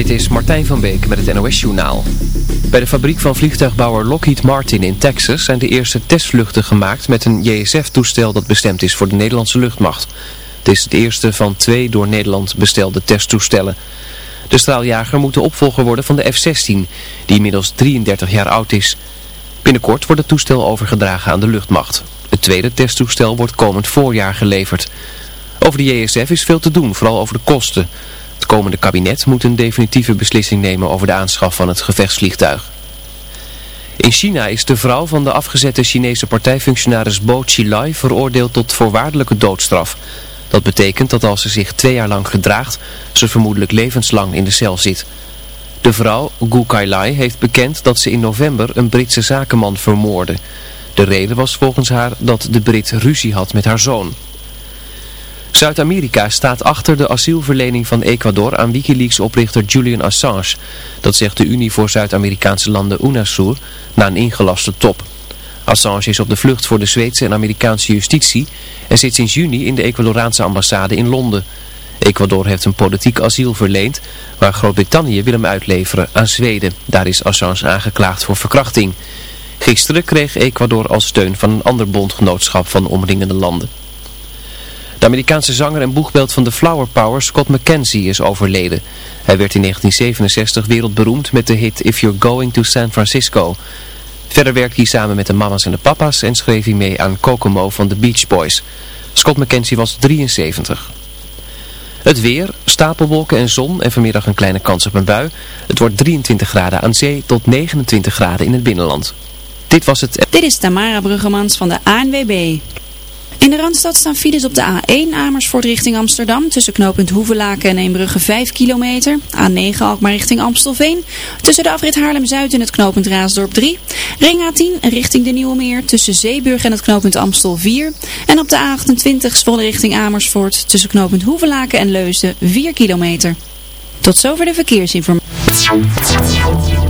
Dit is Martijn van Beek met het NOS-journaal. Bij de fabriek van vliegtuigbouwer Lockheed Martin in Texas zijn de eerste testvluchten gemaakt met een JSF-toestel dat bestemd is voor de Nederlandse luchtmacht. Het is het eerste van twee door Nederland bestelde testtoestellen. De straaljager moet de opvolger worden van de F-16, die inmiddels 33 jaar oud is. Binnenkort wordt het toestel overgedragen aan de luchtmacht. Het tweede testtoestel wordt komend voorjaar geleverd. Over de JSF is veel te doen, vooral over de kosten. Het komende kabinet moet een definitieve beslissing nemen over de aanschaf van het gevechtsvliegtuig. In China is de vrouw van de afgezette Chinese partijfunctionaris Bo Xilai veroordeeld tot voorwaardelijke doodstraf. Dat betekent dat als ze zich twee jaar lang gedraagt, ze vermoedelijk levenslang in de cel zit. De vrouw, Gu Kailai, heeft bekend dat ze in november een Britse zakenman vermoordde. De reden was volgens haar dat de Brit ruzie had met haar zoon. Zuid-Amerika staat achter de asielverlening van Ecuador aan Wikileaks-oprichter Julian Assange. Dat zegt de Unie voor Zuid-Amerikaanse landen UNASUR na een ingelaste top. Assange is op de vlucht voor de Zweedse en Amerikaanse justitie en zit sinds juni in de Ecuadoraanse ambassade in Londen. Ecuador heeft een politiek asiel verleend, waar Groot-Brittannië wil hem uitleveren aan Zweden. Daar is Assange aangeklaagd voor verkrachting. Gisteren kreeg Ecuador als steun van een ander bondgenootschap van omringende landen. De Amerikaanse zanger en boegbeeld van de Flower Power, Scott McKenzie, is overleden. Hij werd in 1967 wereldberoemd met de hit If You're Going to San Francisco. Verder werkte hij samen met de mama's en de papa's en schreef hij mee aan Kokomo van de Beach Boys. Scott McKenzie was 73. Het weer, stapelwolken en zon en vanmiddag een kleine kans op een bui. Het wordt 23 graden aan zee tot 29 graden in het binnenland. Dit was het... Dit is Tamara Bruggemans van de ANWB. In de Randstad staan files op de A1 Amersfoort richting Amsterdam. Tussen knooppunt Hoevelaken en Eembrugge 5 kilometer. A9 Alkmaar richting Amstelveen. Tussen de afrit Haarlem-Zuid en het knooppunt Raasdorp 3. Ring A10 richting de Nieuwe Meer. Tussen Zeeburg en het knooppunt Amstel 4. En op de A28 Zwolle richting Amersfoort. Tussen knooppunt Hoevelaken en Leusden 4 kilometer. Tot zover de verkeersinformatie.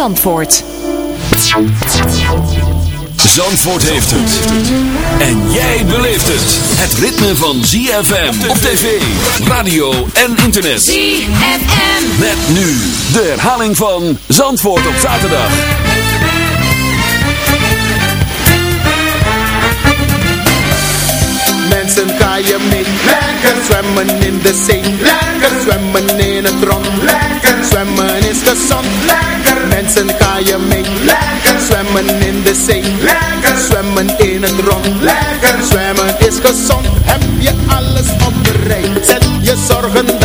Zandvoort. Zandvoort heeft het. En jij beleeft het. Het ritme van ZFM op tv, radio en internet. ZFM. Met nu de herhaling van Zandvoort op zaterdag. Mensen ga je mee. Lekker zwemmen in de zee. Lekker zwemmen in het rond. Lekker zwemmen is gezond. Lekker mensen ga je mee. Lekker zwemmen in de zee. Lekker zwemmen in het rond. Lekker zwemmen is gezond. Heb je alles op de rij? Zet je zorgen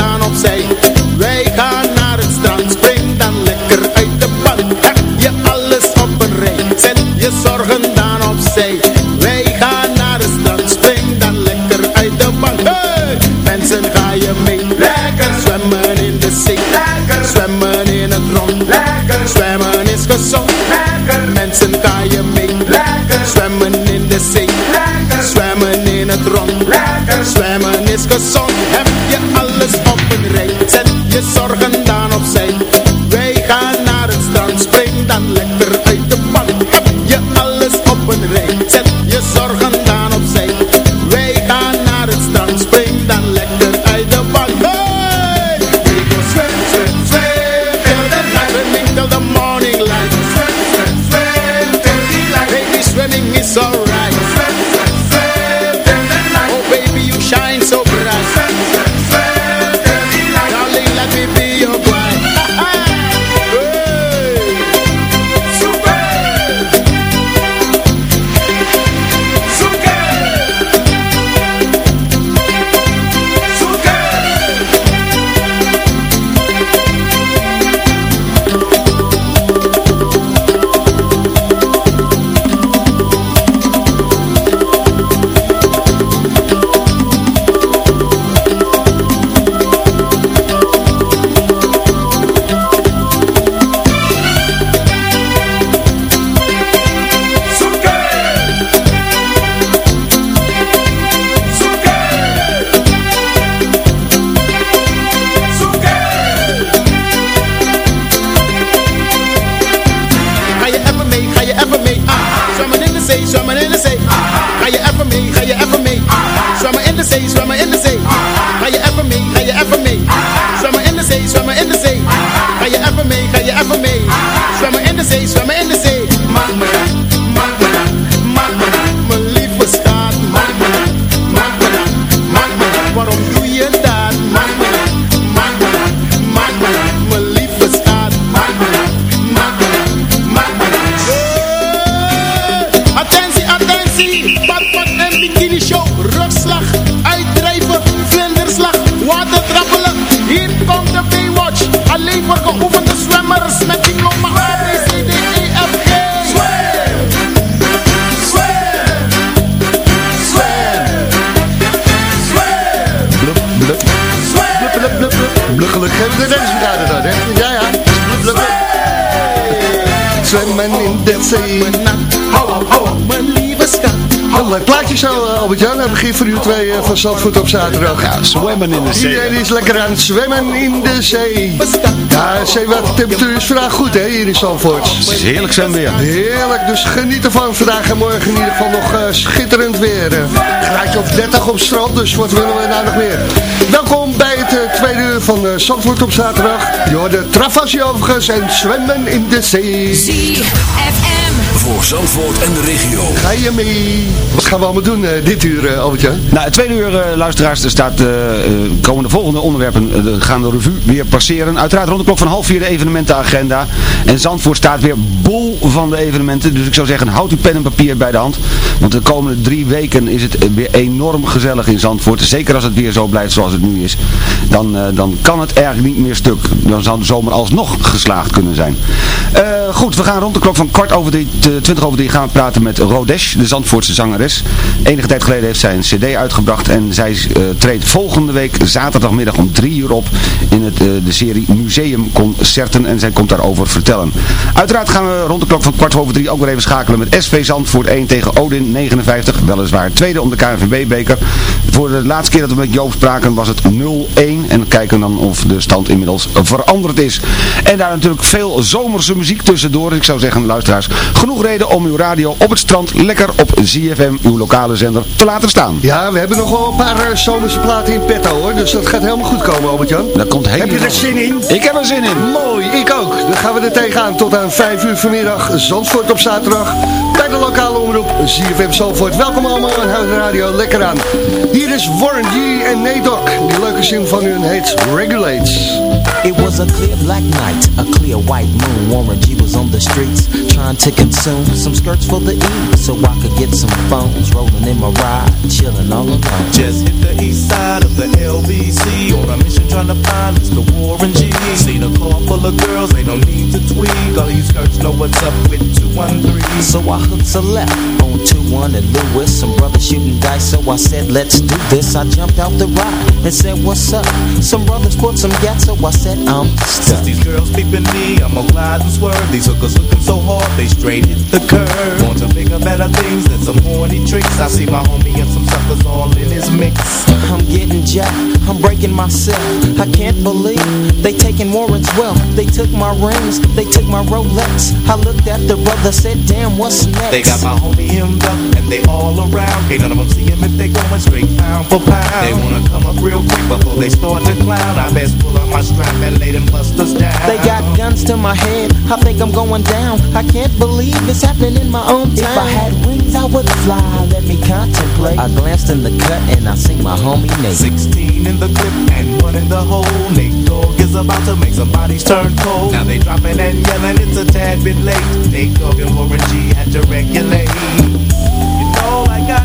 Leuk plaatje zo, eh, Albert-Jan. Aan begin van uur 2 van Zandvoort op zaterdag. Ja, zwemmen in de zee. Iedereen is lekker aan het zwemmen in de zee. Ja, zeewatertemperatuur is vandaag goed, hè, hier in Zandvoort. Het is heerlijk zwemweer. Heerlijk, dus geniet ervan. Vandaag en morgen in ieder geval nog eh, schitterend weer. Graadje of 30 op strand, dus wat willen we nou nog meer? Welkom bij het eh, tweede uur van uh, Zandvoort op zaterdag. Je hoort de Travassie overigens en zwemmen in de zee. ZFM voor Zandvoort en de regio. Ga je mee? Wat gaan we allemaal doen eh, dit uur, eh, Albertje? Nou, het tweede uur, eh, luisteraars, er staat, komen de volgende onderwerpen, gaan de revue weer passeren. Uiteraard rond de klok van half vier de evenementenagenda. En Zandvoort staat weer bol van de evenementen. Dus ik zou zeggen, houd uw pen en papier bij de hand. Want de komende drie weken is het weer enorm gezellig in Zandvoort. Zeker als het weer zo blijft zoals het nu is. Dan, dan kan het erg niet meer stuk. Dan zou de zomer alsnog geslaagd kunnen zijn. goed, we gaan rond de klok van kwart over dit 20 over 3 gaan we praten met Rodesh, de Zandvoortse zangeres. Enige tijd geleden heeft zij een cd uitgebracht en zij eh, treedt volgende week zaterdagmiddag om 3 uur op in het, eh, de serie Museum Concerten en zij komt daarover vertellen. Uiteraard gaan we rond de klok van kwart over 3 ook weer even schakelen met SV Zandvoort 1 tegen Odin 59. Weliswaar tweede om de KNVB-beker. Voor de laatste keer dat we met Joop spraken was het 0-1 en kijken dan of de stand inmiddels veranderd is. En daar natuurlijk veel zomerse muziek tussendoor. Ik zou zeggen luisteraars, genoeg reden om uw radio op het strand lekker op ZFM, uw lokale zender, te laten staan. Ja, we hebben nog wel een paar eh, zomerse platen in petto, hoor. Dus dat gaat helemaal goed komen, Albert-Jan. Dat komt Heb je helemaal... er zin in? Ik heb er zin in. Mooi, ik ook. Dan gaan we er tegenaan tot aan 5 uur vanmiddag. Zandvoort op zaterdag. Bij de lokale omroep ZFM Zandvoort. Welkom allemaal en houd de radio lekker aan. Hier is Warren G en Nadok. Die leuke zin van hun heet Regulates. It was a clear black night, a clear white moon. Warren G was on the streets trying to consume some skirts for the E, so I could get some phones. Rolling in my ride, chilling all alone. Just hit the east side of the LBC on a mission trying to find Mr. Warren G. Seen a car full of girls, ain't no need to tweak. All these skirts know what's up with 213. So I hooked a left on 2-1 and Lewis. Some brothers shooting dice, so I said, let's do this. I jumped out the ride and said, what's up? Some brothers brought some gas, so I said, I'm Since these girls peeping me, I'ma glide and swerve. These hookers looking so hard, they straight hit the curve. Want to bigger, better things than some horny tricks. I see my homie and some suckers all in his. I'm getting jacked, I'm breaking myself. I can't believe they taking Warren's wealth. They took my rings, they took my Rolex. I looked at the brother, said, damn, what's next? They got my homie hemmed up and they all around. Can't none of them see him if they going straight pound for pound. They wanna come up real quick before they start to clown. I best pull out my strap and lay them busters down. They got guns to my head, I think I'm going down. I can't believe it's happening in my own town. If I had wings, I would fly. Let me contemplate. I glanced in the cut and I see my homie Nate. 16 in the clip and one in the hole. Nate Dogg is about to make some bodies turn cold. Now they dropping and yelling, it's a tad bit late. Nate Dogg and Warren G had to regulate. You know I got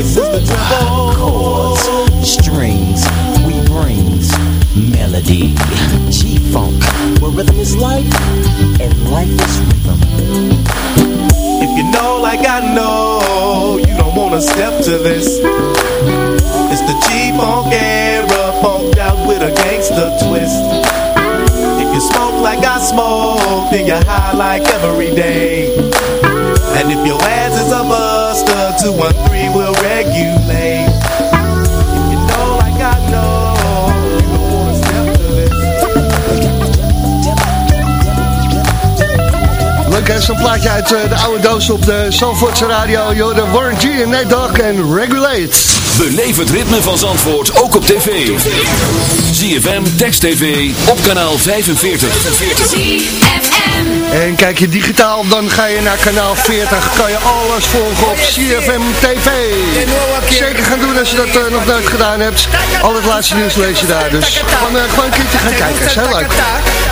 And is the treble. Chords, strings, we brings melody. G-Funk, where rhythm is life and life is rhythm. If you know like I know, you don't wanna step to this. It's the G-Funk era, funked out with a gangster twist If you smoke like I smoke, then you're high like every day. And if your ass is a buster, 213 will regulate. Leuk zo'n plaatje uit uh, de oude doos op de Zandvoortse radio. Yo, de Warren G en Nate Dogg en Regulate. Beleef het ritme van Zandvoort ook op tv. ZFM, Text TV, op kanaal 45. En kijk je digitaal, dan ga je naar kanaal 40. Kan je alles volgen op CFM TV. Zeker gaan doen als je dat uh, nog nooit gedaan hebt. Al het laatste nieuws lees je daar. Dus gewoon, uh, gewoon een keertje gaan kijken. is heel leuk.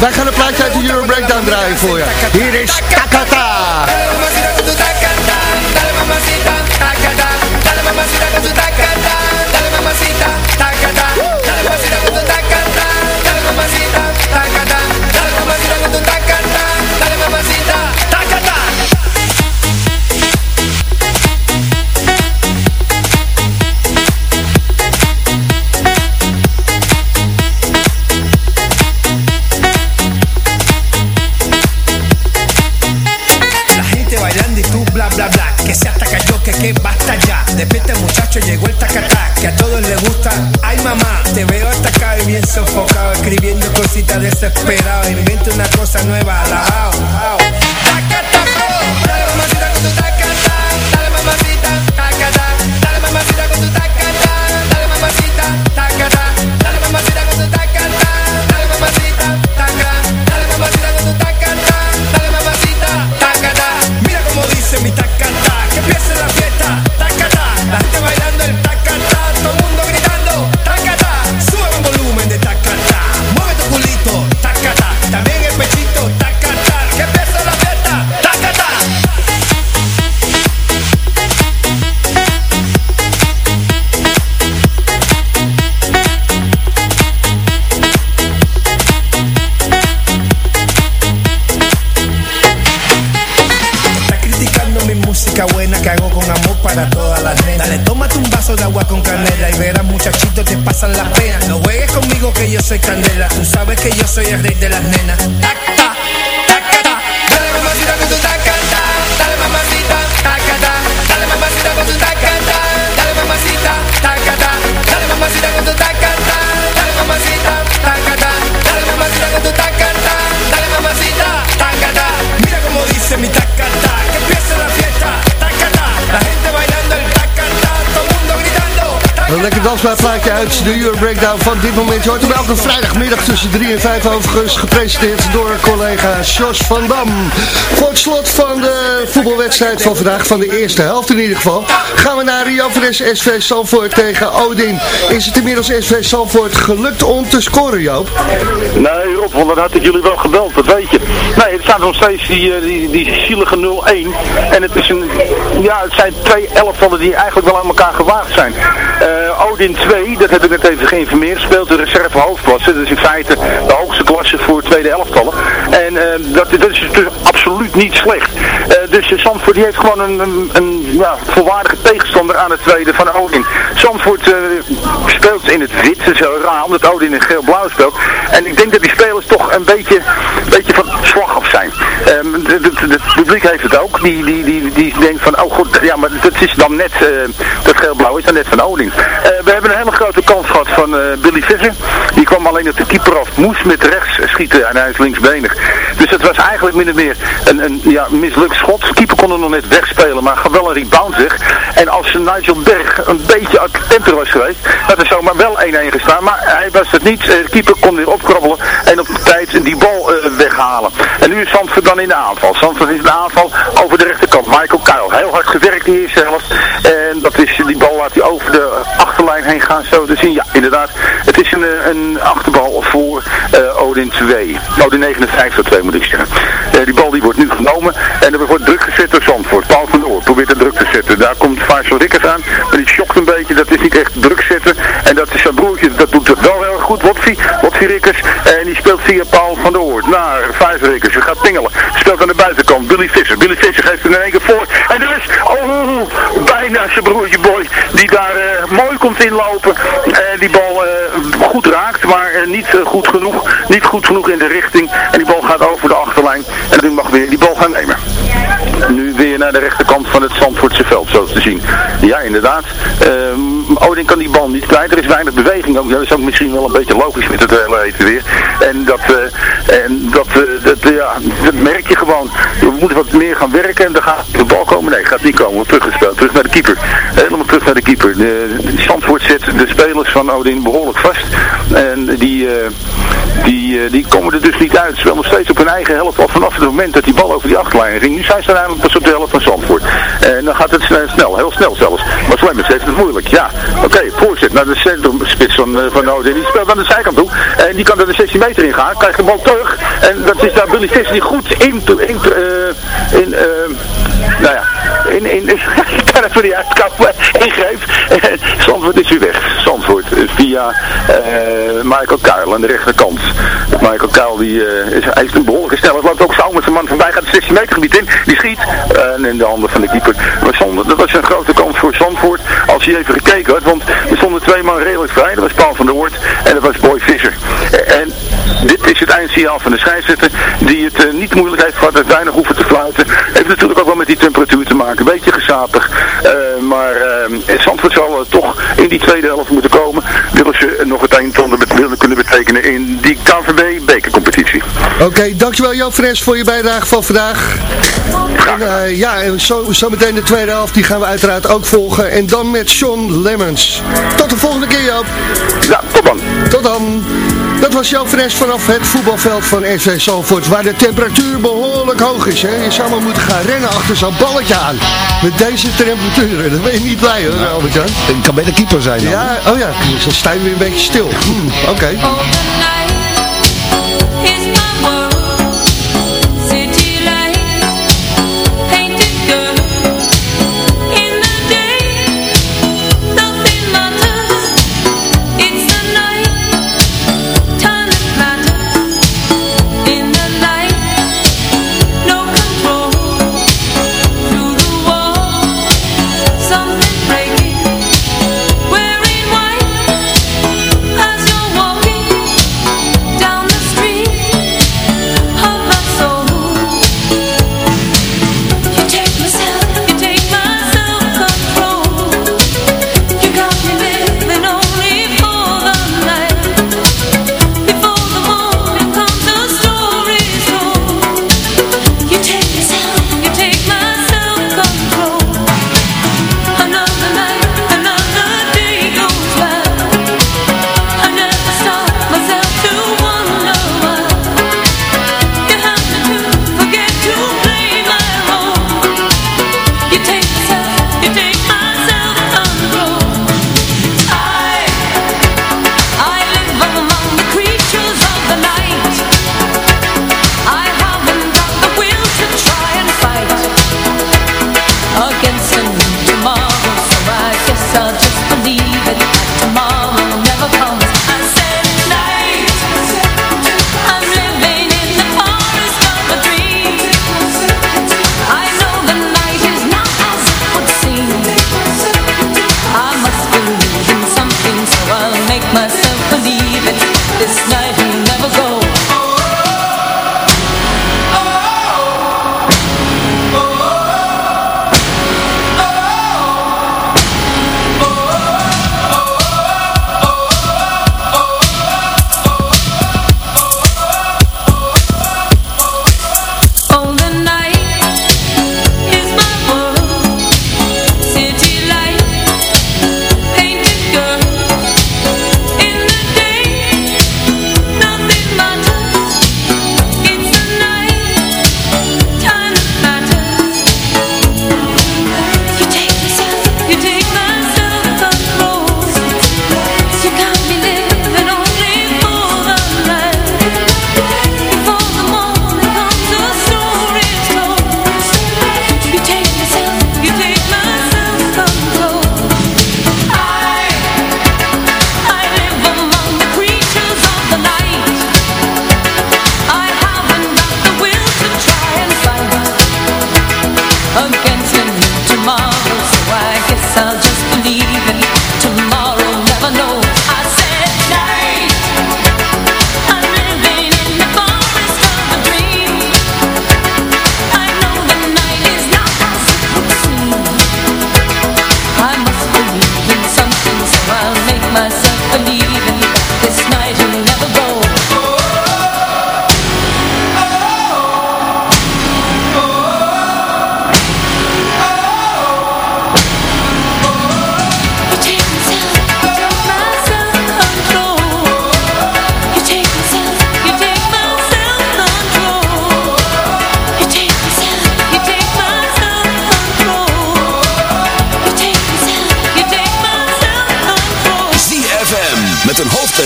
Wij gaan een plaatje uit de Euro Breakdown draaien voor je. Hier is Takata. que Een lekker dansbaarplaatje uit de Euro Breakdown van dit moment. Je hoort hem elke vrijdagmiddag tussen 3 en 5 overigens gepresenteerd door collega Jos van Dam. Voor het slot van de voetbalwedstrijd van vandaag, van de eerste helft in ieder geval, gaan we naar Rio Fres SV Salvoort tegen Odin. Is het inmiddels SV Salvoort gelukt om te scoren, Joop? Nee, Rob, want dan had jullie wel gebeld, dat weet je. Nee, het staat nog steeds die, eh, die, die zielige 0-1. En het, is een, ja, het zijn twee elftallen die eigenlijk wel aan elkaar gewaagd zijn. Eh, Odin 2, dat heb ik net even geïnformeerd, speelt de reserve hoofdklasse. Dat is in feite de hoogste klasse voor tweede elftallen. En eh, dat, is dus absoluut niet slecht. Dus Zandvoort die heeft gewoon een, een, een ja, volwaardige tegenstander aan het tweede van Odin. Zandvoort speelt in het wit, dat is heel raar, omdat Odin in geel-blauw speelt. En ik denk dat die spelers toch een beetje, beetje van het, publiek heeft het ook. Die, die, die, die denkt van, oh goed, ja, maar dat is dan net, dat geel-blauw is dan net van Odin. we hebben een hele grote kans gehad van Billy Visser. Die kwam alleen op de keeper af, moest met rechts schieten en hij is linksbenig. Dus het was eigenlijk min of meer een, een ja, mislukt schot. De keeper kon er nog net wegspelen, maar wel een rebound weg. En als Nigel Berg een beetje attenter was geweest, had er zomaar wel 1-1 gestaan. Maar hij was het niet. De keeper kon weer opkrabbelen en op tijd die bal weghalen. En nu is Zandvoort dan in de aanval. Zandvoort is in de aanval over de rechterkant. Michael Kuil, heel hard gewerkt eerste helft. En dat is, die bal laat hij over de achterlijn heen gaan, zo te zien. Ja, inderdaad. Het is een, een achterbal voor Odin 2. Odin 59 2 moet ik zeggen. Uh, die bal die wordt nu genomen en er wordt druk gezet door Zandvoort. Paul van Oor probeert de druk te zetten. Daar komt Faisal Rikkers aan, maar die schokt een beetje. Dat is niet echt druk zetten. En dat is zijn broertje, dat doet het wel heel goed. Wotsie, Wotsie Rikkers. En die speelt via Paul van der Oort naar Faisal Rikkers. Hij gaat pingelen. Speelt aan de buitenkant. Billy Visser. Billy Visser geeft hem in één keer voor. En er is, oh, bijna zijn broertje Boy. Die daar uh, mooi komt inlopen. En die bal goed raakt, maar niet goed genoeg. Goed genoeg in de richting. En die bal gaat over de achterlijn. En dan mag weer die bal gaan nemen. Nu weer naar de rechterkant van het Zandvoortse veld, zo te zien. Ja, inderdaad. Um, Odin kan die bal niet kwijt. Er is weinig beweging ook. Dat is ook misschien wel een beetje logisch met het hele eten weer. En dat, uh, en dat, uh, dat, ja, merk je gewoon. We moeten wat meer gaan werken en dan gaat de bal komen. Nee, gaat niet komen. Teruggespeeld. Terug naar de keeper. Helemaal terug naar de keeper. De, Zandvoort zet de spelers van Odin behoorlijk vast. En die, uh, die, die komen er dus niet uit. Ze nog steeds op hun eigen helft. Al vanaf het moment dat die bal over die achterlijn ging. Nu zijn ze uiteindelijk pas op de helft van Zandvoort. En dan gaat het snel. Heel snel zelfs. Maar Slemmers heeft het moeilijk. Ja, oké. Okay, voorzet naar de centrumspits van, van Odin. Die speelt aan de zijkant toe. En die kan er de 16 meter in gaan. Krijgt de bal terug. En dat is daar Billy die goed in, in, uh, in uh, nou ja, in, in, ik kan even niet uitkappen, ingreep. Zandvoort is weer weg. Via uh, Michael Kuil aan de rechterkant. Michael Kuil die, uh, is, hij is een behoorlijke snelheid. Loopt ook zo met zijn man voorbij. Gaat het 16 meter gebied in. Die schiet. en in de handen van de keeper. Maar zonder, dat was een grote kans voor Zandvoort. Als hij even gekeken had. Want er stonden twee man redelijk vrij. Dat was Paul van der Hoort. En dat was Boy Visser. En dit is het eindsignaal van de scheidsrechter. Die het uh, niet moeilijk heeft gehad. Heeft weinig hoeven te fluiten. Heeft natuurlijk ook wel met die temperatuur te maken. Een beetje gesapig. Uh, maar uh, Zandvoort zal toch in die tweede helft moeten komen. Willen ze nog het eindtonde willen kunnen betekenen in die KVB bekercompetitie. Oké, okay, dankjewel Jan Fres voor je bijdrage van vandaag. En, ja, en zo, zo meteen de tweede helft die gaan we uiteraard ook volgen. En dan met Sean Lemmens. Tot de volgende keer Joop. Ja, tot dan. Tot dan. Dat was jouw Fres vanaf het voetbalveld van SV Zalvoort, waar de temperatuur behoorlijk hoog is. Hè? Je zou maar moeten gaan rennen achter zo'n balletje aan. Met deze temperaturen, dan ben je niet blij hoor, Albert-Jan. Het kan beter keeper zijn dan. Ja, oh ja, dan sta je weer een beetje stil. Hmm, Oké. Okay.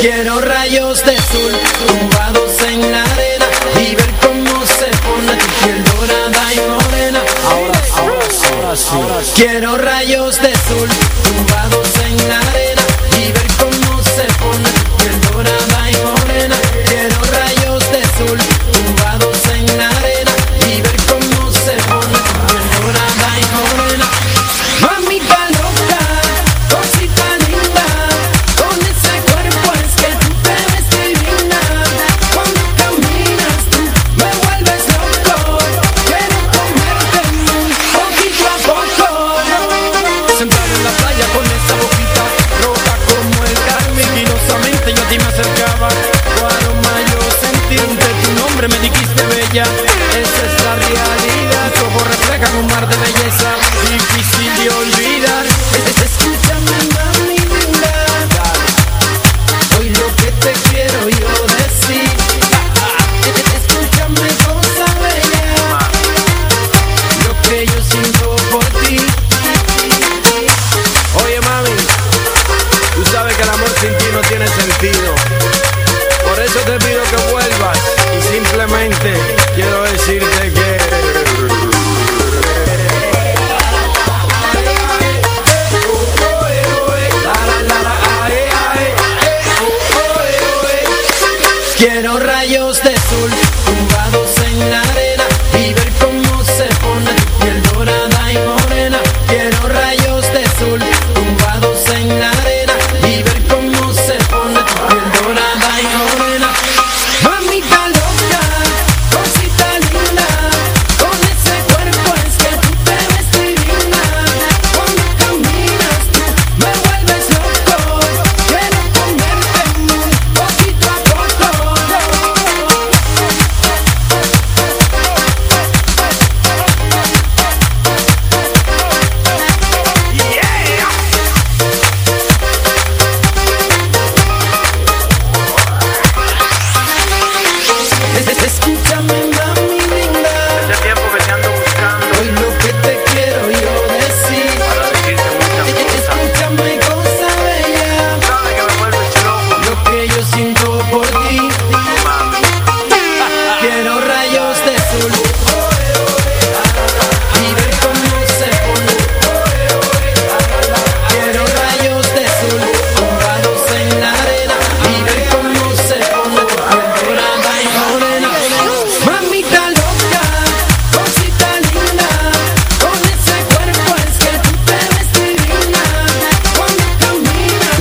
Quiero rayos de sol tumbados en la arena Y ver cómo se pone tu piel dorada y morena Ahora, ahora. Ahora sí. Quiero rayos de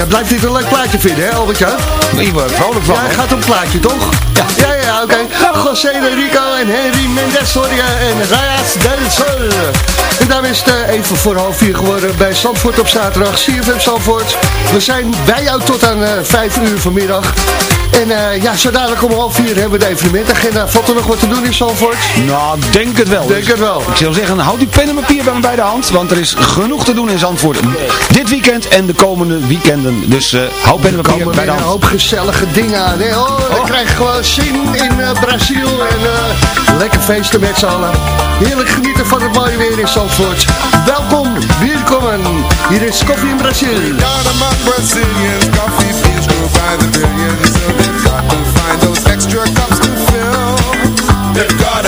blijft dit een leuk plaatje vinden, hè Albert-Jan? Ik word vrolijk van. Ja, het gaat om plaatje, toch? Ja, ja, ja, oké. José de Rico en Henry Mendes, sorry, eh, en Rayas del Sol. En daar is het eh, even voor half vier geworden bij Zandvoort op zaterdag. CFM Zandvoort. We zijn bij jou tot aan eh, vijf uur vanmiddag. En eh, ja, zo dadelijk om half vier hebben we de evenementagenda. Valt er nog wat te doen in Zandvoort? Nou, denk het wel. Denk het wel. Ik zou zeggen, houd die pen en papier bij me bij de hand, want er is genoeg te doen in Zandvoort. Dit weekend en de komende weekenden. Dus eh hou pen en Er papier bij de een hand. hoop gezellige dingen aan. Hè? Oh, we krijgen gewoon zin in eh, Brazil. En lekker feesten met z'n allen. Heerlijk genieten van het mooie weer in Zandvoort. Welkom, welkom. Hier is Koffie in Brazil. The billions. Got to find those extra cups to fill. They've got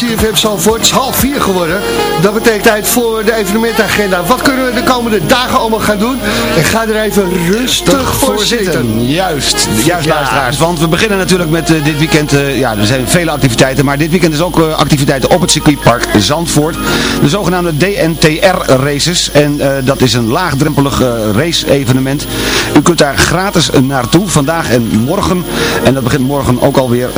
CFM Zalvoort. Het is half vier geworden. Dat tijd voor de evenementagenda. Wat kunnen we de komende dagen allemaal gaan doen? En ga er even rustig voor zitten. Juist, juist luisteraars. Want we beginnen natuurlijk met eh, dit weekend, eh, ja er zijn vele activiteiten, maar dit weekend is ook eh, activiteiten op het circuitpark Zandvoort. De zogenaamde DNTR races en dat is een laagdrempelig race evenement. U kunt daar gratis naartoe, vandaag en morgen. En dat begint morgen ook alweer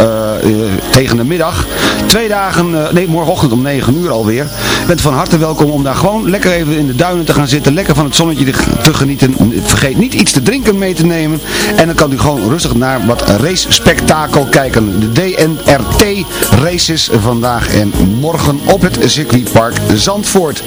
tegen de middag. Twee dagen, nee morgenochtend om 9 uur alweer. Bent van harte welkom om daar gewoon lekker even in de duinen te gaan zitten. Lekker van het zonnetje te- te genieten. Vergeet niet iets te drinken mee te nemen. En dan kan u gewoon rustig naar wat race spektakel kijken. De DNRT races vandaag en morgen op het circuitpark Zandvoort.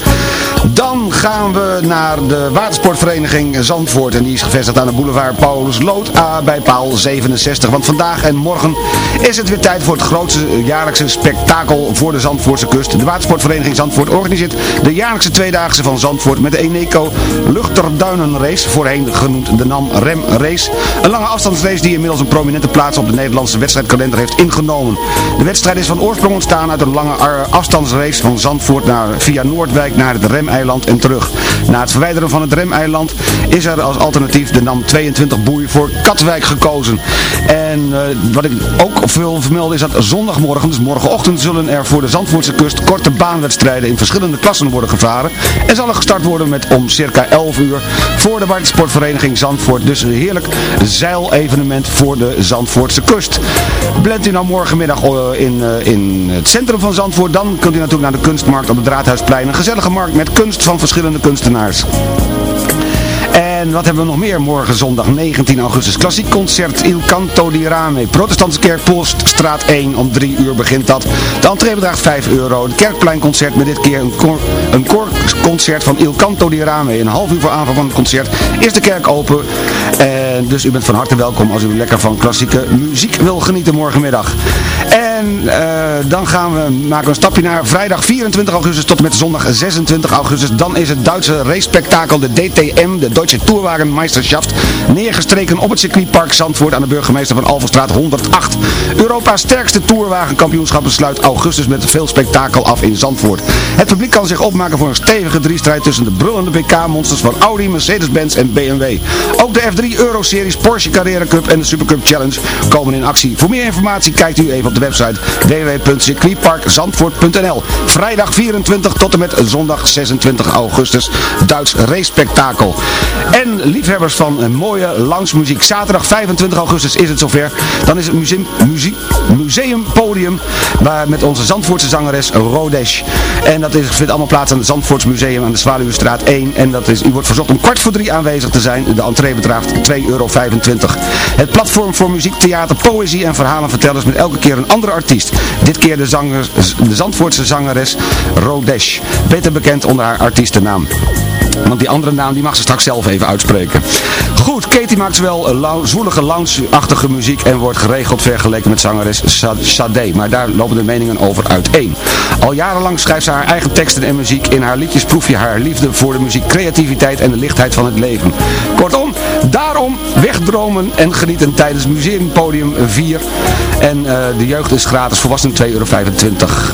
Dan gaan we naar de watersportvereniging Zandvoort. En die is gevestigd aan de boulevard Paulus Lood A bij paal 67. Want vandaag en morgen is het weer tijd voor het grootste jaarlijkse spektakel voor de Zandvoortse kust. De watersportvereniging Zandvoort organiseert de jaarlijkse tweedaagse van Zandvoort met de Eneco Luchterduinenrace, voorheen genoemd de NAM Rem Race. Een lange afstandsrace die inmiddels een prominente plaats op de Nederlandse wedstrijdkalender heeft ingenomen. De wedstrijd is van oorsprong ontstaan uit een lange afstandsrace van Zandvoort naar, via Noordwijk naar het Remeiland en terug. Na het verwijderen van het Remeiland is er als alternatief de NAM 22 boei voor Katwijk gekozen. En eh, wat ik ook wil vermelden is dat zondagmorgen, dus morgenochtend, zullen er voor de Zandvoortse kust korte baanwedstrijden in verschillende klassen worden gevaren. En zal er gestart worden met om circa 11 uur voor de watersportvereniging Zandvoort. Dus een heerlijk zeilevenement voor de Zandvoortse kust. Bent u nou morgenmiddag eh, in, eh, in het centrum van Zandvoort, dan kunt u natuurlijk naar de kunstmarkt op het Raadhuisplein. Een gezellige markt met kunst van verschillende kunstenaars. En wat hebben we nog meer morgen zondag 19 augustus? Klassiek concert Il Canto di Rame. Protestantse kerk Poststraat 1 om 3 uur begint dat. De entree bedraagt 5 euro. Het kerkpleinconcert met dit keer een, koor, een koorconcert van Il Canto di Rame. Een half uur voor aanvang van het concert is de kerk open. En dus u bent van harte welkom als u lekker van klassieke muziek wil genieten morgenmiddag. En eh, dan gaan we maken een stapje naar vrijdag 24 augustus tot en met zondag 26 augustus. Dan is het Duitse racespektakel de DTM, de Deutsche Tourwagenmeisterschaft, neergestreken op het circuitpark Zandvoort aan de burgemeester van Alvenstraat 108. Europa's sterkste tourwagenkampioenschap besluit augustus met veel spektakel af in Zandvoort. Het publiek kan zich opmaken voor een stevige driestrijd tussen de brullende PK-monsters van Audi, Mercedes-Benz en BMW. Ook de F3 Euro-series Porsche Carrera Cup en de Supercup Challenge komen in actie. Voor meer informatie kijkt u even op de website www.circuitparkzandvoort.nl Vrijdag 24 tot en met zondag 26 augustus Duits racespektakel. En liefhebbers van mooie loungemuziek. Zaterdag 25 augustus is het zover. Dan is het museum, muziek, museumpodium waar met onze Zandvoortse zangeres Rodesh. En dat is, vindt allemaal plaats aan het Zandvoorts Museum aan de Zwaluwestraat 1. En dat is, u wordt verzocht om kwart voor drie aanwezig te zijn. De entree bedraagt 2,25 euro. Het platform voor muziek, theater, poëzie en verhalenvertellers met elke keer een andere artiest. Dit keer de, de Zandvoortse zangeres Rodesh. Beter bekend onder haar artiestennaam. Want die andere naam die mag ze straks zelf even uitspreken. Goed, Katie maakt zowel eh, zwoelige lounge-achtige muziek en wordt geregeld vergeleken met zangeres Sa- Sade. Maar daar lopen de meningen over uiteen. Al jarenlang schrijft ze haar eigen teksten en muziek. In haar liedjes proef je haar liefde voor de muziek, creativiteit en de lichtheid van het leven. Kortom, daarom wegdromen en genieten tijdens Museumpodium 4. En eh, de jeugd is gratis, volwassenen 2,25 euro.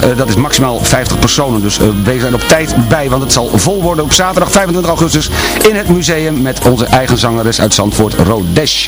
Eh, dat is maximaal 50 personen, dus wees er op tijd bij, want het zal vol worden op zaterdag 25 augustus in het museum met onze eigen zangeres uit Zandvoort, Rodesh.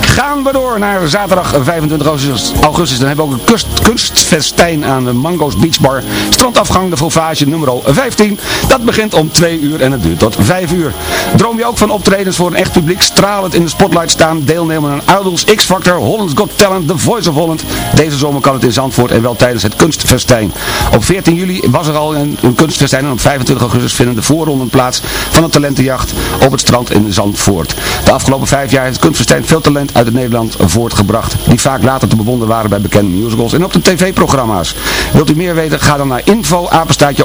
Gaan we door naar zaterdag 25 augustus. augustus. Dan hebben we ook een kust, kunstfestijn aan de Mango's Beach Bar. Strandafgang de Volvage nummer 15. Dat begint om 2 uur en het duurt tot 5 uur. Droom je ook van optredens voor een echt publiek, stralend in de spotlight staan, deelnemen aan Idols, X-Factor, Holland's Got Talent, The Voice of Holland. Deze zomer kan het in Zandvoort en wel tijdens het kunstfestijn. Op 14 juli was er al een, een kunstfestijn en op 25 augustus vinden de voorronden plaats van de talentenjacht op het strand in Zandvoort. De afgelopen vijf jaar heeft het kunstfestijn veel talent uit het Nederland voortgebracht, die vaak later te bewonderen waren bij bekende musicals en op de tv-programma's. Wilt u meer weten, ga dan naar info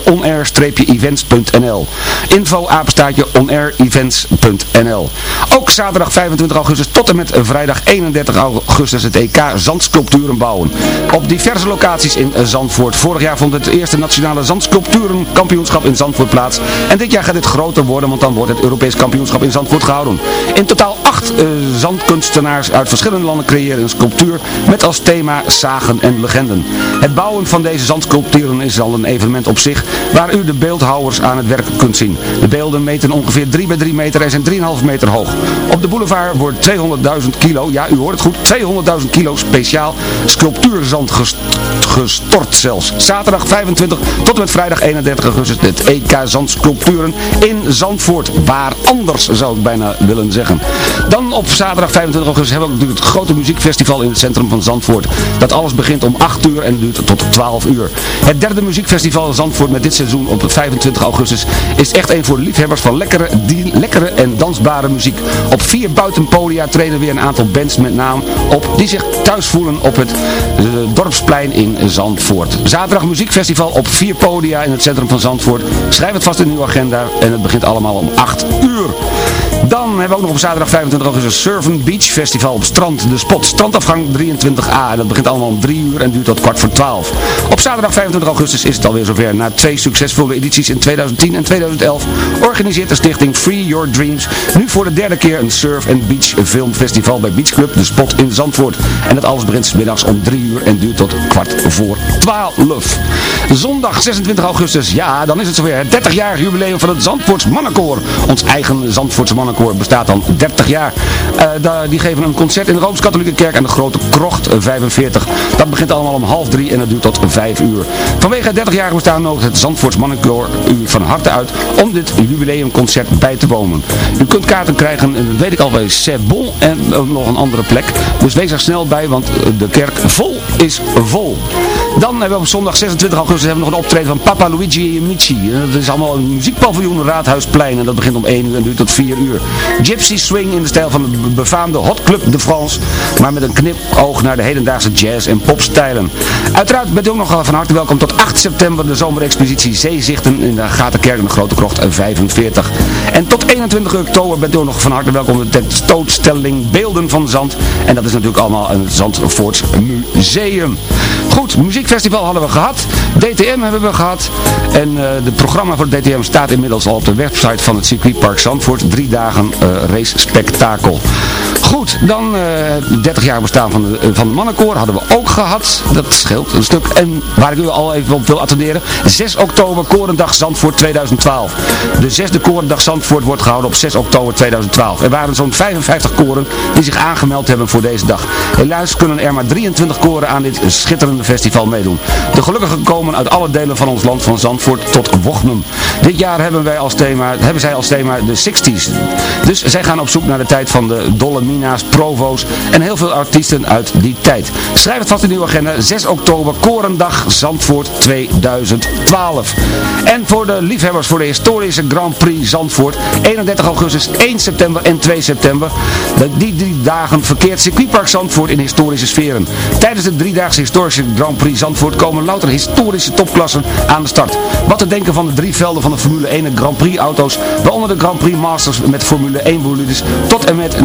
onair-events.nl info onair-events.nl Ook zaterdag 25 augustus tot en met vrijdag 31 augustus het EK Zandsculpturen bouwen. Op diverse locaties in Zandvoort. Vorig jaar vond het eerste nationale Zandsculpturenkampioenschap in Zandvoort plaats. En dit jaar gaat dit groter worden, want dan wordt het Europees kampioenschap in Zandvoort gehouden. In totaal acht eh, zandkunstenaars uit verschillende landen creëren een sculptuur met als thema zagen en legenden. Het bouwen van deze zandsculpturen is al een evenement op zich, waar u de beeldhouwers aan het werk kunt zien. De beelden meten ongeveer 3 bij 3 meter en zijn 3,5 meter hoog. Op de boulevard wordt 200.000 kilo, ja u hoort het goed, 200.000 kilo speciaal sculptuurzand gest- gestort zelfs. Zaterdag 25 tot en met vrijdag 31 augustus het EK Zandsculpturen in Zandvoort. Waar anders zou ik bijna willen zeggen. Dan op zaterdag 25 augustus hebben we natuurlijk het grote muziekfestival in het centrum van Zandvoort. Dat alles begint om 8 uur en duurt tot 12 uur. Het derde muziekfestival Zandvoort met dit seizoen op 25 augustus is echt een voor liefhebbers van lekkere, die, lekkere en dansbare muziek. Op vier buitenpodia treden weer een aantal bands met naam op die zich thuis voelen op het eh, dorpsplein in Zandvoort. Zaterdag muziekfestival op vier podia in het centrum van Zandvoort. Schrijf het vast in uw agenda en het begint allemaal om 8 uur. Dan hebben we ook nog op zaterdag 25 augustus Surfen Beach Festival op strand. De spot strandafgang 23a. En dat begint allemaal om 3 uur en duurt tot kwart voor 12. Op zaterdag 25 augustus is het alweer zover. Na twee succesvolle edities in 2010 en 2011 organiseert de stichting Free Your Dreams nu voor de derde keer een Surf and Beach Filmfestival bij Beach Club De Spot in Zandvoort. En dat alles begint middags om 3 uur en duurt tot kwart voor 12. Zondag 26 augustus, ja, dan is het zover. Het 30-jarig jubileum van het Zandvoorts Mannenkoor. Ons eigen Zandvoortse Mannenkoor bestaat dan 30 jaar. Eh, die geven een concert in de Rooms-Katholieke Kerk aan de Grote Krocht eh, 45. Dat begint allemaal om half drie en dat duurt tot 5 uur. Vanwege het 30-jarig bestaan nodigt het Zandvoorts Mannenkoor u van harte uit om dit jubileumconcert bij te wonen. U kunt kaarten krijgen, eh, dat weet ik al, bij Sebon en nog een andere plek. Dus wees er snel bij, want eh, de kerk vol is vol. Dan hebben we op zondag 26 augustus hebben we nog een optreden van Papa Luigi Amici. Eh, Dat is allemaal een muziekpaviljoen Raadhuisplein en dat begint om 1 uur en duurt tot 4 uur. Gypsy Swing in de stijl van de be- befaamde Hot Club de France, maar met een knipoog naar de hedendaagse jazz- en popstijlen. Uiteraard bent u ook nog van harte welkom tot 8 september de zomerexpositie Zeezichten in de Gatenkerk in de Grote Krocht 45. En tot 21 oktober bent u ook nog van harte welkom de tentoonstelling Beelden van Zand. En dat is natuurlijk allemaal een Zandvoorts museum. Goed, muziekfestival hadden we gehad. DTM hebben we gehad. En eh de programma voor DTM staat inmiddels al op de website van het circuitpark Zandvoort. Drie dagen eh, race spektakel. Goed, dan eh 30 jaar bestaan van de, eh, van de mannenkoor hadden we ook gehad. Dat scheelt een stuk. En waar ik u al even op wil attenderen. 6 oktober Korendag Zandvoort 2012. De zesde Korendag Zandvoort wordt gehouden op 6 oktober 2012. Er waren zo'n 55 koren die zich aangemeld hebben voor deze dag. Helaas kunnen er maar 23 koren aan dit schitterende festival meedoen. De gelukkigen komen uit alle delen van ons land, van Zandvoort tot Wochnum. Dit jaar hebben, wij als thema, hebben zij als thema de 60s. Dus zij gaan op zoek naar de tijd van de Dolomie Nina's, Provo's en heel veel artiesten uit die tijd. Schrijf het vast in uw agenda, 6 oktober, Korendag, Zandvoort 2012. En voor de liefhebbers voor de historische Grand Prix Zandvoort, 31 augustus, 1 september en 2 september. Die drie dagen verkeert circuitpark Zandvoort in historische sferen. Tijdens de driedaagse historische Grand Prix Zandvoort komen louter historische topklassen aan de start. Wat te denken van de drie velden van de Formule 1 en Grand Prix auto's, waaronder de Grand Prix Masters met Formule 1 bolides tot en met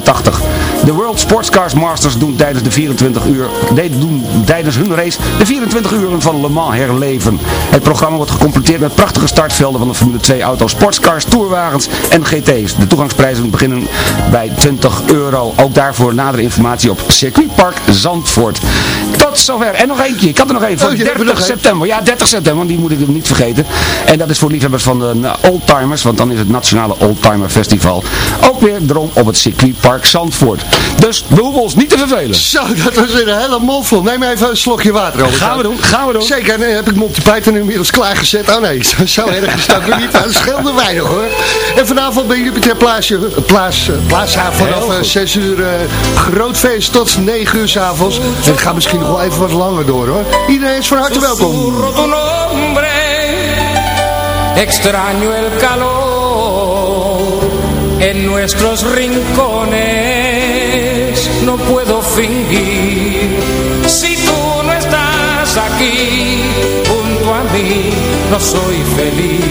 1985. De World Sports Cars Masters doen tijdens de 24 uur, doen tijdens hun race de 24 uren van Le Mans herleven. Het programma wordt gecompleteerd met prachtige startvelden van de Formule 2 auto's, sportscars, tourwagens en GT's. De toegangsprijzen beginnen bij 20 euro. Ook daarvoor nadere informatie op circuitpark Zandvoort. Tot zover. En nog eentje. Ik had er nog één. Oh, er 30 nog één. september. Ja, 30 september. want Die moet ik niet vergeten. En dat is voor liefhebbers van de eh, Oldtimers. Want dan is het Nationale Oldtimer Festival. Ook weer drom op het circuitpark Zandvoort. Dus we hoeven ons niet te vervelen. Zo, dat was weer een hele vol. Neem even een slokje water over. Gaan we doen, gaan we doen. Zeker, nee, heb ik Monty Python inmiddels klaargezet. Oh nee, zo, zo erg is dat niet. Dat scheelde weinig hoor. En vanavond bij Jupiter Plaatsje, plaats, eh, vanaf eh, 6 uur eh, groot feest tot 9 uur s'avonds. En het gaat misschien nog wel even wat langer door hoor. Iedereen is van harte welkom. Susurro tu nombre, extraño el calor en nuestros rincones, no puedo fingir. Si tú no estás aquí junto a mí, no soy feliz.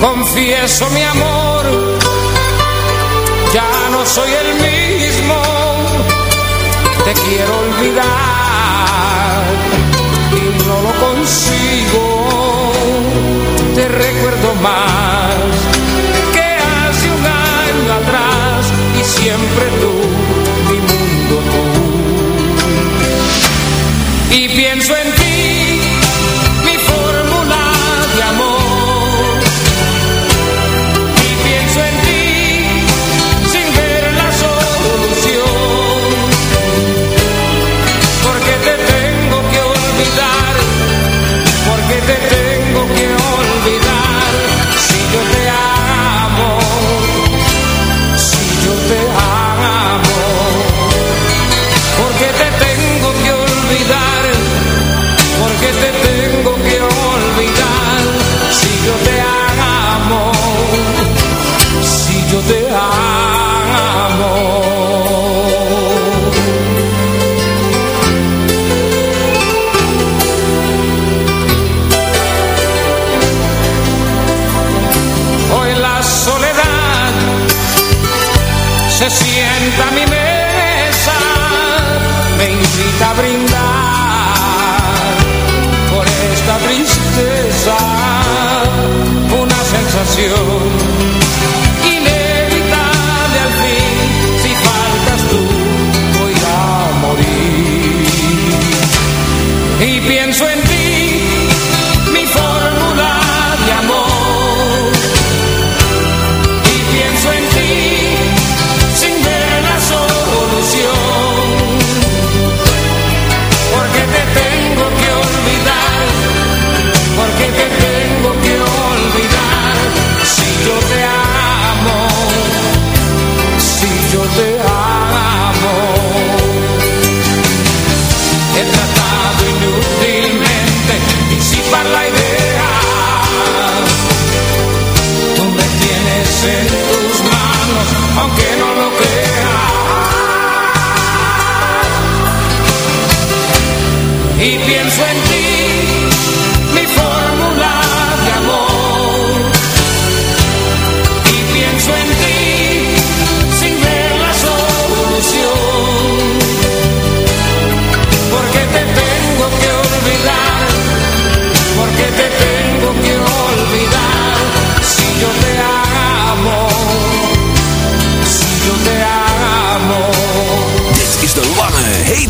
Confieso mi amor, ya no soy el mismo te quiero olvidar y no lo consigo. Te recuerdo más siempre tú, se sienta mi mesa, me invita a brindar por esta tristeza, una sensación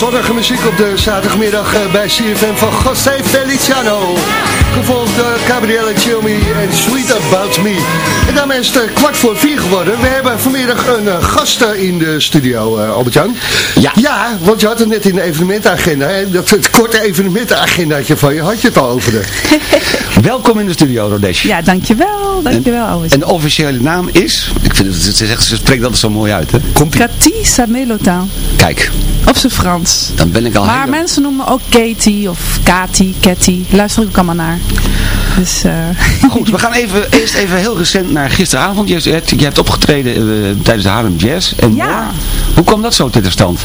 Zonnige muziek op de zaterdagmiddag eh, bij CFM van José Feliciano. Gevolgd door Gabrielle Chilmi en Sweet About Me. En daarmee is het eh, kwart voor vier geworden. We hebben vanmiddag een eh, gast in de studio, eh, Albert-Jan. Ja. Ja, want je had het net in de evenementenagenda. Hè? Dat het korte evenementenagendaatje van je had je het al over. De. Welkom in de studio, Rodesh. Ja, dankjewel. Dankjewel, Albert. En de officiële naam is, ik vind het, ze, zegt, ze spreekt dat zo mooi uit, hè? Komt Samelotaal. Kijk, Op zijn Frans. dan ben ik al Maar heel... mensen noemen me ook Katie of Kati, Cathy. Luister ik ook allemaal naar. Dus, eh Goed, we gaan even, eerst even heel recent naar gisteravond. Je hebt, je hebt opgetreden eh, tijdens de Harlem Jazz. En Ja. Hoe kwam dat zo tot stand?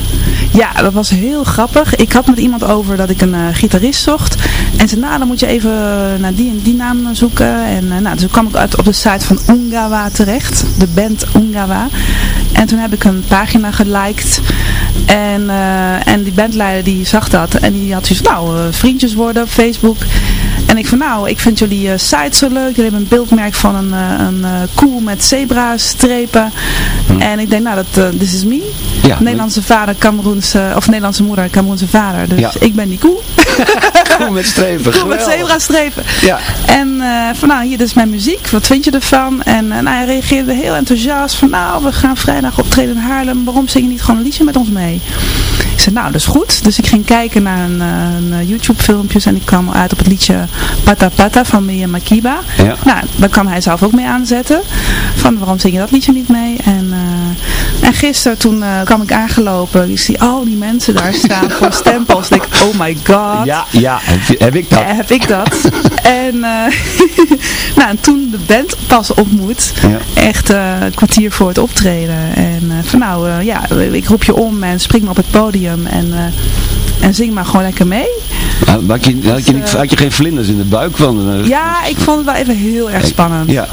Ja, dat was heel grappig. Ik had met iemand over dat ik een eh, gitarist zocht. En zei, nou dan moet je even naar die en die naam zoeken. En eh, nou, dus toen kwam ik uit op de site van Ungawa terecht. De band Ungawa. En toen heb ik een pagina geliked. En, en die bandleider die zag dat. En die had zoiets nou, eh, vriendjes worden op Facebook. En ik van, nou, ik vind jullie eh, site zo leuk. Jullie hebben een beeldmerk van een, eh, een eh, koe met zebra-strepen. En ik denk, nou, dat, this is me. Ja, Nederlandse vader, Cameroense, of Nederlandse moeder, Cameroense vader. Dus Ja. ik ben die koe. Koe met strepen. Koe met zebra-strepen. Ja. En van nou, hier, dit is mijn muziek. Wat vind je ervan? En nou, hij reageerde heel enthousiast van nou, we gaan vrijdag optreden in Haarlem. Waarom zing je niet gewoon een liedje met ons mee? Ik zei nou, dat is goed. Dus ik ging kijken naar een, een eh, YouTube filmpjes en ik kwam uit op het liedje Pata Pata van Mia Makiba. Ja. Nou, daar kan hij zelf ook mee aanzetten. Van waarom zing je dat liedje niet mee? En, eh, en gisteren toen eh, kwam ik aangelopen. Ik zie al die mensen daar staan voor stempels. Ik oh my god. Ja, ja, heb, heb ik dat. Ja, heb ik dat. en, eh, nou, en toen de band pas ontmoet, Ja. echt een kwartier voor het optreden. En van nou, ja, ik roep je om en spring maar op het podium en, en zing maar gewoon lekker mee. Nou, Had je, had, je niet, had je geen vlinders in de buik van? eh, Ja, ik vond het wel even heel erg spannend. Ja.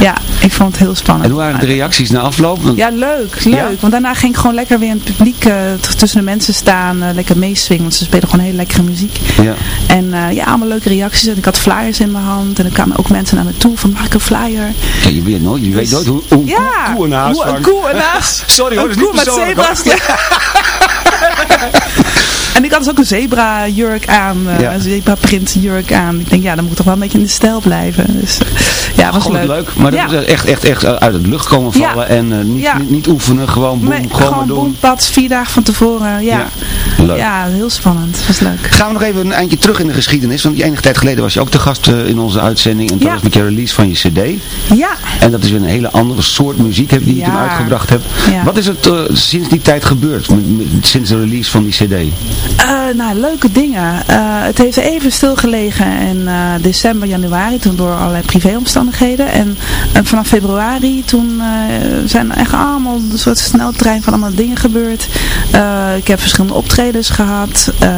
Ja, ik vond het heel spannend. En hoe waren de reacties na afloop? Want- Ja, leuk, leuk. Ja? Want daarna ging ik gewoon lekker weer in het publiek eh, tussen de mensen staan, eh, lekker meeswingen. Want ze spelen gewoon hele lekkere muziek. Ja. En eh, ja, allemaal leuke reacties. En ik had flyers in mijn hand. En er kwamen ook mensen naar me toe van, mag ik een flyer? Ja, je weet nooit, je weet Dus- nooit hoe, hoe Ja, hoe een koe een haas. Sorry hoor, Een dat is niet met persoonlijk, zebra's. En ik had dus ook een zebra jurk aan, eh, Ja. een zebra print jurk aan. Ik denk, ja, dan moet ik toch wel een beetje in de stijl blijven. Dus ja, was Gewoon leuk. leuk. Maar dat is echt, echt, echt uit het lucht komen vallen en eh, niet, niet, niet oefenen, gewoon boem, Nee, gewoon, maar gewoon doen. boempad, vier dagen van tevoren. Ja, Leuk. ja heel spannend. was leuk. Gaan we nog even een eindje terug in de geschiedenis, want enige tijd geleden was je ook de gast eh, in onze uitzending en dat was met je release van je cd. Ja, En dat is weer een hele andere soort muziek heb, die je toen uitgebracht hebt. Wat is het sinds die tijd gebeurd, sinds de release van die cd? Eh, nou, leuke dingen. Eh, het heeft even stilgelegen in eh, december, januari, toen door allerlei privéomstandigheden. En, en vanaf februari, toen zijn er echt allemaal een soort sneltrein van allemaal dingen gebeurd. Ik heb verschillende optredens gehad. Eh,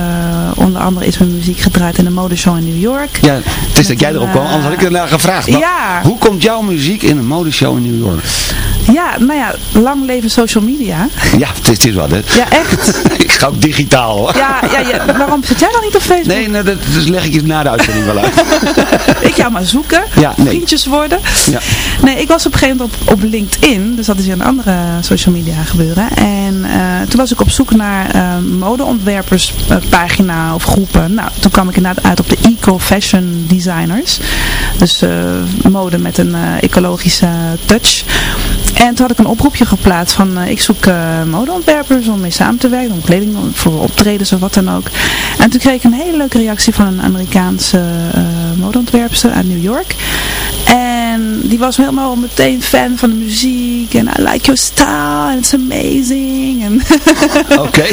onder andere is mijn muziek gedraaid in een modeshow in New York. Ja, het is dat jij erop kwam, anders had ik ernaar gevraagd. Maar ja. Hoe komt jouw muziek in een modeshow in New York? Ja, nou ja, lang leven social media. Ja, het is, het is wat, hè? Ja, echt. ik ga ook digitaal, hoor. Ja, ja, ja, waarom zit jij dan niet op Facebook? Nee, nou, dat, leg ik je na de uitzending wel uit. ik ga maar zoeken, Ja, nee. vriendjes worden. Ja. Nee, ik was op een gegeven moment op, op LinkedIn, dus dat is een andere social media gebeuren. En eh, toen was ik op zoek naar eh modeontwerperspagina of groepen. Nou, toen kwam ik inderdaad uit op de eco-fashion designers. Dus eh, mode met een eh, ecologische touch. En toen had ik een oproepje geplaatst van eh, ik zoek eh, modeontwerpers om mee samen te werken, om kleding voor optredens of wat dan ook. En toen kreeg ik een hele leuke reactie van een Amerikaanse eh modeontwerpster uit New York. En die was helemaal meteen fan van de muziek en I like your style and it's amazing. En Oké.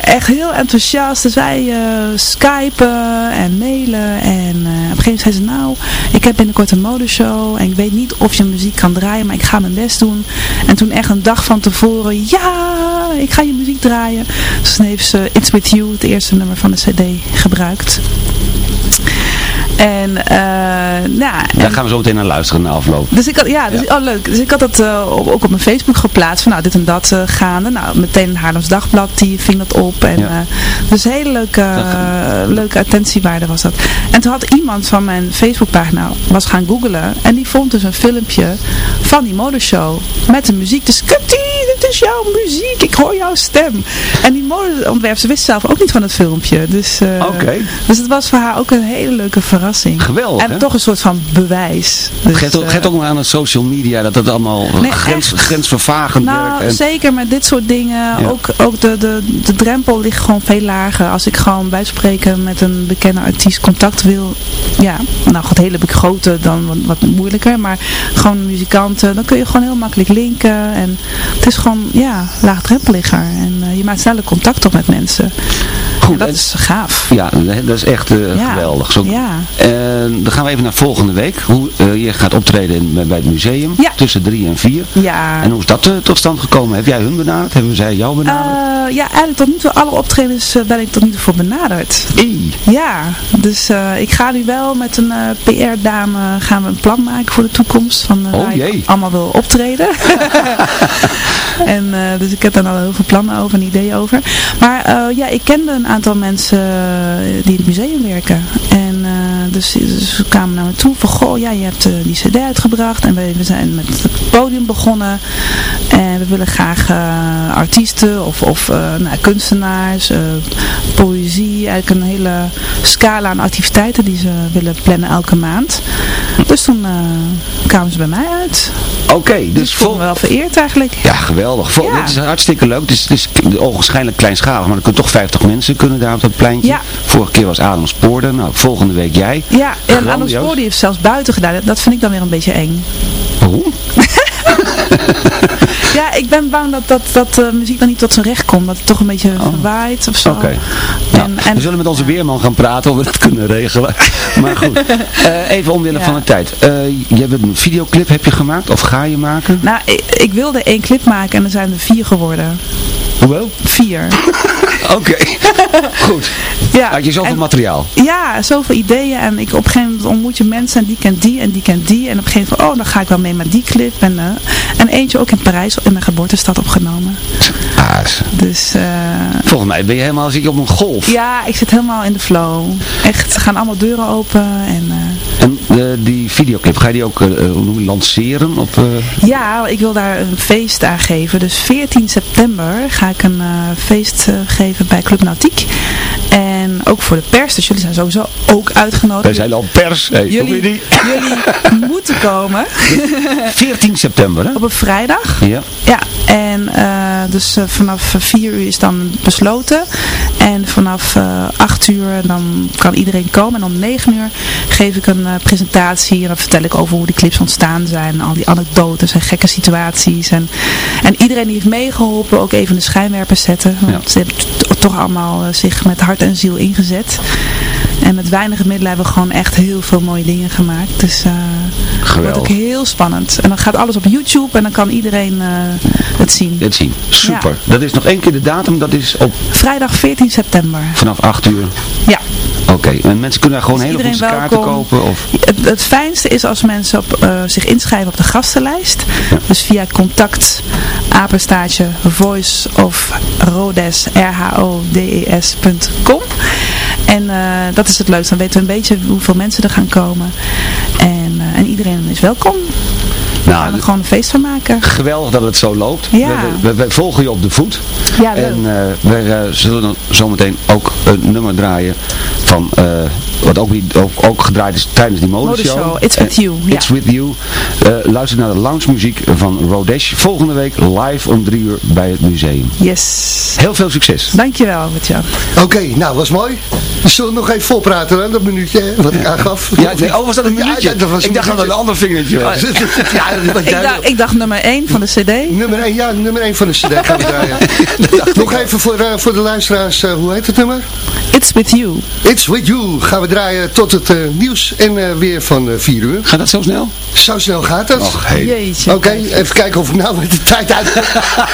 echt heel enthousiast. Dus wij eh, skypen en mailen. En eh, op een gegeven moment zei ze, nou, ik heb binnenkort een modeshow. En ik weet niet of je muziek kan draaien, maar ik ga mijn best doen. En toen echt een dag van tevoren, ja, ik ga je muziek draaien. Dus toen heeft ze It's With You, het eerste nummer van de cd, gebruikt. En, eh nou, Daar gaan we zo meteen naar luisteren na afloop. dus ik had, ja, dus, oh leuk. Dus ik had dat eh, ook op mijn Facebook geplaatst. Van nou, dit en dat eh, gaande. Nou, meteen Haarlems Dagblad, die ving dat op. En, Ja. dus een hele leuke, leuke attentiewaarde was dat. En toen had iemand van mijn Facebookpagina was gaan googlen. En die vond dus een filmpje van die modeshow. Met de muziek. Dus dit is jouw muziek. Ik hoor jouw stem. En die modeontwerper wist zelf ook niet van het filmpje. Dus, eh, dus het was voor haar ook een hele leuke verrassing. Geweldig, En hè? toch een soort van bewijs. Dus, eh, geeft ook maar aan het social media dat het allemaal Nee, grens, grensvervagend Nou, werkt. En, zeker met dit soort dingen. Ja. Ook, ook de, de, de drempel ligt gewoon veel lager. Als ik gewoon bij spreken met een bekende artiest contact wil. Ja, nou het hele grote dan wat, wat moeilijker. Maar gewoon muzikanten. Dan kun je gewoon heel makkelijk linken. En het is gewoon, ja, laagdrempeliger. En eh, je maakt sneller contact op met mensen. Goed, dat is gaaf. ja, dat is echt eh, Ja. geweldig. Zo, Ja. En dan gaan we even naar volgende week. Hoe, eh, je gaat optreden in, bij het museum Ja. tussen drie en vier. Ja. En hoe is dat eh, tot stand gekomen? Heb jij hun benaderd? Hebben zij jou benaderd? Ja, eigenlijk tot nu toe, alle optredens ben ik tot nu toe voor benaderd. Hey. Ja, dus ik ga nu wel met een PR-dame gaan we een plan maken voor de toekomst. Van, Oh, waar jee. ik allemaal wil optreden. en, dus ik heb daar al heel veel plannen over en ideeën over. Maar ja, ik kende een aantal mensen eh, die in het museum werken. En eh, dus, dus ze kwamen naar me toe van, goh, ja, je hebt eh, die cd uitgebracht en we, we zijn met het podium begonnen. En we willen graag artiesten of, of nou, kunstenaars, poëzie, eigenlijk een hele scala aan activiteiten die ze willen plannen elke maand. Dus toen eh, kwamen ze bij mij uit. Oké, dus Ik voel me vol... wel vereerd eigenlijk. Ja, geweldig. Vol... Ja. Het is hartstikke leuk. Het is, het is k- ogenschijnlijk kleinschalig, maar er kunnen toch 50 mensen kunnen daar op dat pleintje. Ja. Vorige keer was Adam Spoorde. Nou, volgende week jij. Ja, en Adam Grandioos. Spoor die heeft zelfs buiten gedaan. Dat vind ik dan weer een beetje eng. Hoe? Ja, ik ben bang dat, dat, dat muziek dan niet tot zijn recht komt. Dat het toch een beetje verwaait of zo. Oh. Oké. Nou, we zullen met onze weerman gaan praten of we dat kunnen regelen. Maar goed, Eh, even omwille Ja. van de tijd. Eh, je hebt een videoclip heb je gemaakt of ga je maken? nou, ik, ik wilde één clip maken en er zijn er vier geworden. Hoewel? Vier. Oké, goed. Ja, Had je zoveel en- materiaal? Ja, zoveel ideeën. En ik, op een gegeven moment ontmoet je mensen en die kent die en die kent die. En op een gegeven moment, oh, dan ga ik wel mee met die clip. En, eh, en eentje ook in Parijs, in mijn geboortestad opgenomen. Ah, Dus eh, volgens mij ben je helemaal zit je op een golf. ja, ik zit helemaal in de flow. Echt, er gaan allemaal deuren open. En, eh, En eh, die videoclip, ga je die ook je, lanceren? Op, eh, Ja, ik wil daar een feest aan geven. Dus 14 september ga ik een feest geven bij Club Nautiek. Ook voor de pers. Dus jullie zijn sowieso ook uitgenodigd. Wij zijn al pers. Hey, Jullie-? Jullie moeten komen. 14 september, hè? Op een vrijdag. Ja. Ja, en eh, dus eh, vanaf 4 uur is dan besloten. En vanaf eh 8 uur dan kan iedereen komen. En om 9 uur geef ik een presentatie. En dan vertel ik over hoe die clips ontstaan zijn. En al die anekdotes en gekke situaties. En, en iedereen die heeft meegeholpen ook even de schijnwerpers zetten. Want ze hebben toch allemaal zich met hart en ziel ingezet. En met weinig middelen hebben we gewoon echt heel veel mooie dingen gemaakt. Dus eh het wordt Geweldig. ook heel spannend. En dan gaat alles op YouTube en dan kan iedereen eh, het zien. Dit zien. Super. Dat is nog één keer de datum, dat is op Vrijdag 14 september. vanaf 8 uur. Ja. Oké, en mensen kunnen daar gewoon Dus hele goede kaarten kopen? Of... Het, het fijnste is als mensen op, eh, zich inschrijven op de gastenlijst. Dus via contact, apenstaartje, voice of rodes, r-h-o-d-e-s.com. En eh, dat is het leukste. Dan weten we een beetje hoeveel mensen er gaan komen. En, eh, en iedereen is welkom. We gaan Nou, er gewoon een feest van maken. geweldig dat het zo loopt. Ja. We, we- we volgen je op de voet. Ja, leuk. En eh, we eh, zullen dan zometeen ook een nummer draaien van, eh, wat ook, ook, ook gedraaid is tijdens die modeshow. Modeshow, It's With You. It's With You. Eh, luister naar de lounge muziek van Rodesh. Volgende week live om drie uur bij het museum. Yes. Heel veel succes. Dankjewel, Robert-Jan. Oké, nou, was mooi. We zullen nog even volpraten, hè, dat minuutje hè, wat ik aangaf. Ja, nee, oh, was dat een minuutje? Ja, dat was Ik dacht dat het een ander vingertje was. ja, dat was Ik dacht, ik dacht nummer 1 van de cd. Nummer 1, ja, nummer 1 van de cd gaan we draaien. Nog even voor, eh, voor de luisteraars, eh, hoe heet het nummer? It's With You. It's With You gaan we draaien tot het eh, nieuws en eh, weer van 4 uur. Gaat dat zo snel? Zo snel gaat het. Och, hey. Jeetje. Oké, even kijken of ik nou met de tijd uit...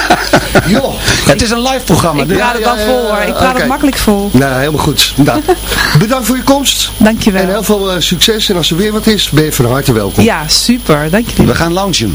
Joh. Het is een live programma. Ik dus- praat het ja, wel ja, vol hoor. Ik praat oké. het makkelijk vol. Nou, helemaal goed. Nou, bedankt voor je komst. Dankjewel. En heel veel succes. En als er weer wat is, ben je van harte welkom. Ja, super. Dankjewel. We gaan loungen.